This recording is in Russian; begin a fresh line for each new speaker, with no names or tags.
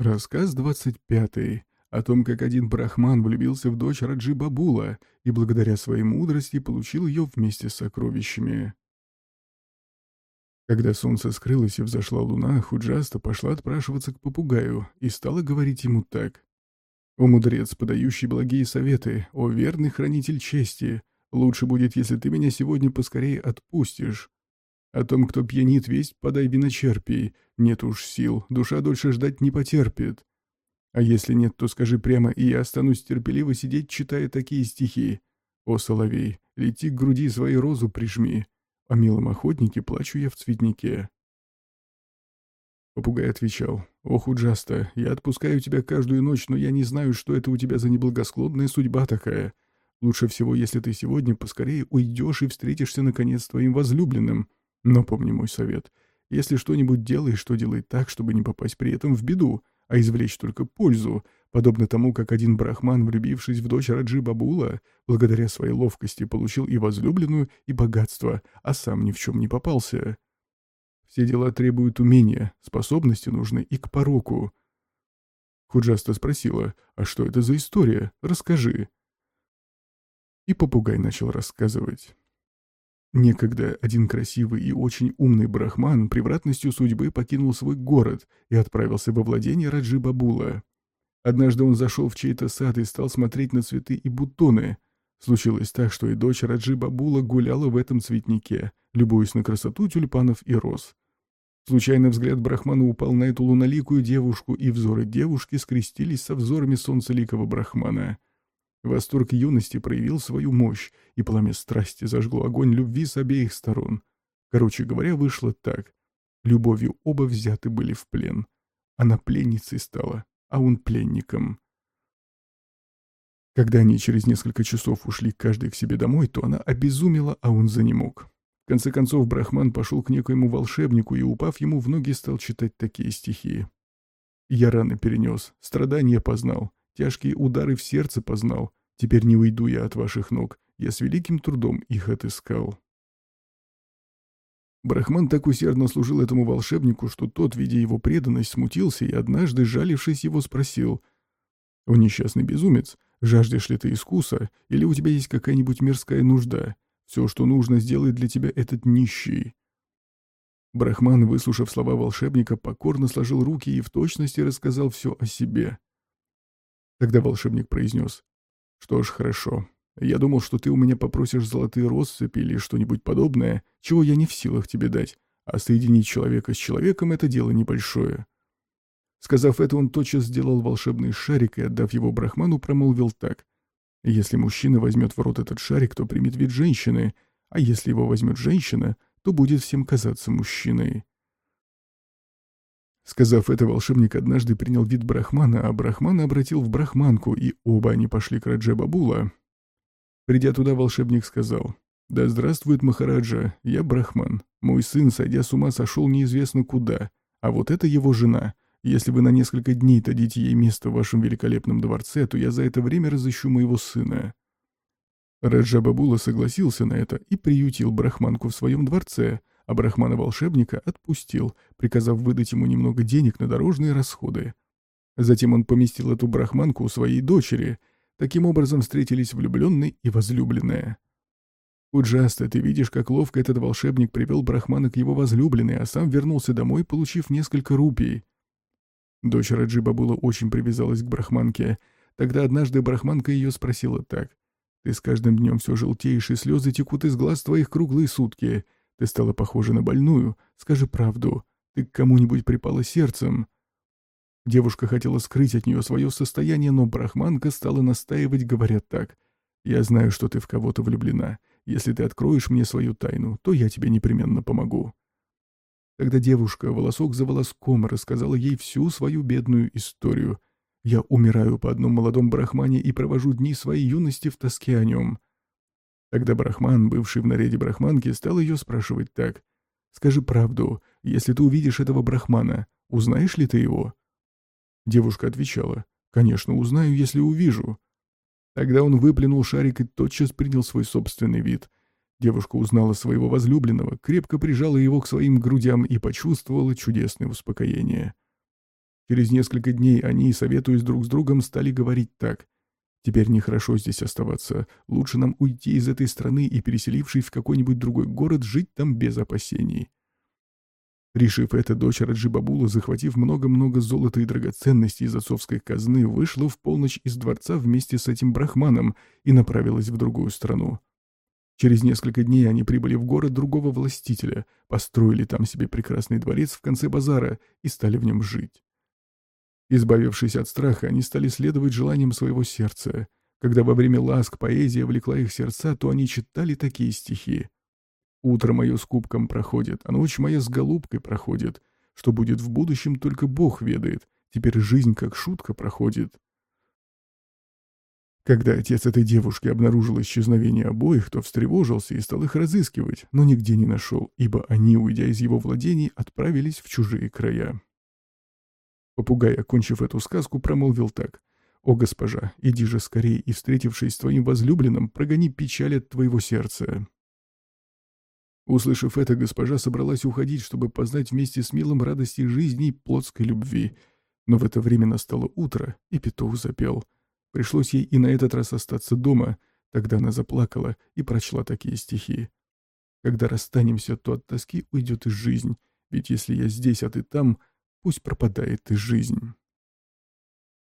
Рассказ 25 о том, как один брахман влюбился в дочь Раджи Бабула и благодаря своей мудрости получил ее вместе с сокровищами. Когда солнце скрылось и взошла луна, Худжаста пошла отпрашиваться к попугаю и стала говорить ему так. «О мудрец, подающий благие советы, о верный хранитель чести, лучше будет, если ты меня сегодня поскорее отпустишь. О том, кто пьянит весть, подай виночерпий. Нет уж сил, душа дольше ждать не потерпит. А если нет, то скажи прямо, и я останусь терпеливо сидеть, читая такие стихи. О, соловей, лети к груди своей розу прижми. О милом охотнике плачу я в цветнике. Попугай отвечал. «Ох, Уджаста, я отпускаю тебя каждую ночь, но я не знаю, что это у тебя за неблагосклонная судьба такая. Лучше всего, если ты сегодня поскорее уйдешь и встретишься, наконец, с твоим возлюбленным. Но помни мой совет. Если что-нибудь делаешь, то делай так, чтобы не попасть при этом в беду, а извлечь только пользу, подобно тому, как один брахман, влюбившись в дочь Раджи Бабула, благодаря своей ловкости получил и возлюбленную, и богатство, а сам ни в чем не попался. Все дела требуют умения, способности нужны и к пороку. Худжаста спросила, а что это за история? Расскажи. И попугай начал рассказывать. Некогда один красивый и очень умный брахман превратностью судьбы покинул свой город и отправился во владение Раджи Бабула. Однажды он зашел в чей-то сад и стал смотреть на цветы и бутоны. Случилось так, что и дочь Раджи Бабула гуляла в этом цветнике, любуясь на красоту тюльпанов и роз. Случайно взгляд Брахмана упал на эту луноликую девушку, и взоры девушки скрестились со взорами солнцеликого Брахмана — Восторг юности проявил свою мощь, и пламя страсти зажгло огонь любви с обеих сторон. Короче говоря, вышло так. Любовью оба взяты были в плен. Она пленницей стала, а он пленником. Когда они через несколько часов ушли каждый к себе домой, то она обезумела, а он за занемог. В конце концов, Брахман пошел к некоему волшебнику и, упав ему в ноги, стал читать такие стихи. «Я раны перенес, страдания познал, Тяжкие удары в сердце познал. Теперь не уйду я от ваших ног. Я с великим трудом их отыскал. Брахман так усердно служил этому волшебнику, что тот, видя его преданность, смутился и, однажды, жалившись его, спросил, «О, несчастный безумец, жаждешь ли ты искуса, или у тебя есть какая-нибудь мирская нужда? Все, что нужно, сделает для тебя этот нищий». Брахман, выслушав слова волшебника, покорно сложил руки и в точности рассказал все о себе. Тогда волшебник произнес. «Что ж, хорошо. Я думал, что ты у меня попросишь золотые россыпи или что-нибудь подобное, чего я не в силах тебе дать, а соединить человека с человеком — это дело небольшое». Сказав это, он тотчас сделал волшебный шарик и, отдав его брахману, промолвил так. «Если мужчина возьмет в рот этот шарик, то примет вид женщины, а если его возьмет женщина, то будет всем казаться мужчиной». Сказав это, волшебник однажды принял вид брахмана, а брахмана обратил в брахманку, и оба они пошли к Раджа Бабула. Придя туда, волшебник сказал, «Да здравствует Махараджа, я брахман. Мой сын, сойдя с ума, сошел неизвестно куда, а вот это его жена. Если вы на несколько дней дадите ей место в вашем великолепном дворце, то я за это время разыщу моего сына». Раджа Бабула согласился на это и приютил брахманку в своем дворце, а брахмана-волшебника отпустил, приказав выдать ему немного денег на дорожные расходы. Затем он поместил эту брахманку у своей дочери. Таким образом встретились влюбленный и возлюбленная. Уджаста, ты видишь, как ловко этот волшебник привел брахмана к его возлюбленной, а сам вернулся домой, получив несколько рупий. Дочь Раджиба была очень привязалась к брахманке. Тогда однажды брахманка ее спросила так. «Ты с каждым днем все желтеешь, и слезы текут из глаз твоих круглые сутки. Ты стала похожа на больную. Скажи правду. Ты к кому-нибудь припала сердцем?» Девушка хотела скрыть от нее свое состояние, но брахманка стала настаивать, говоря так. «Я знаю, что ты в кого-то влюблена. Если ты откроешь мне свою тайну, то я тебе непременно помогу». Тогда девушка волосок за волоском рассказала ей всю свою бедную историю. «Я умираю по одном молодом брахмане и провожу дни своей юности в тоске о нем». Тогда Брахман, бывший в наряде Брахманки, стал ее спрашивать так. «Скажи правду, если ты увидишь этого Брахмана, узнаешь ли ты его?» Девушка отвечала. «Конечно, узнаю, если увижу». Тогда он выплюнул шарик и тотчас принял свой собственный вид. Девушка узнала своего возлюбленного, крепко прижала его к своим грудям и почувствовала чудесное успокоение. Через несколько дней они, советуясь друг с другом, стали говорить так. «Теперь нехорошо здесь оставаться. Лучше нам уйти из этой страны и, переселившись в какой-нибудь другой город, жить там без опасений». Решив это, дочь Раджибабула, захватив много-много золота и драгоценностей из отцовской казны, вышла в полночь из дворца вместе с этим брахманом и направилась в другую страну. Через несколько дней они прибыли в город другого властителя, построили там себе прекрасный дворец в конце базара и стали в нем жить. Избавившись от страха, они стали следовать желаниям своего сердца. Когда во время ласк поэзия влекла их сердца, то они читали такие стихи. «Утро мое с кубком проходит, а ночь моя с голубкой проходит. Что будет в будущем, только Бог ведает. Теперь жизнь как шутка проходит». Когда отец этой девушки обнаружил исчезновение обоих, то встревожился и стал их разыскивать, но нигде не нашел, ибо они, уйдя из его владений, отправились в чужие края. Попугай, окончив эту сказку, промолвил так. «О, госпожа, иди же скорее и, встретившись с твоим возлюбленным, прогони печаль от твоего сердца». Услышав это, госпожа собралась уходить, чтобы познать вместе с милым радости жизни и плотской любви. Но в это время настало утро, и петух запел — Пришлось ей и на этот раз остаться дома. Тогда она заплакала и прочла такие стихи. «Когда расстанемся, то от тоски уйдет и жизнь, ведь если я здесь, а ты там, пусть пропадает и жизнь».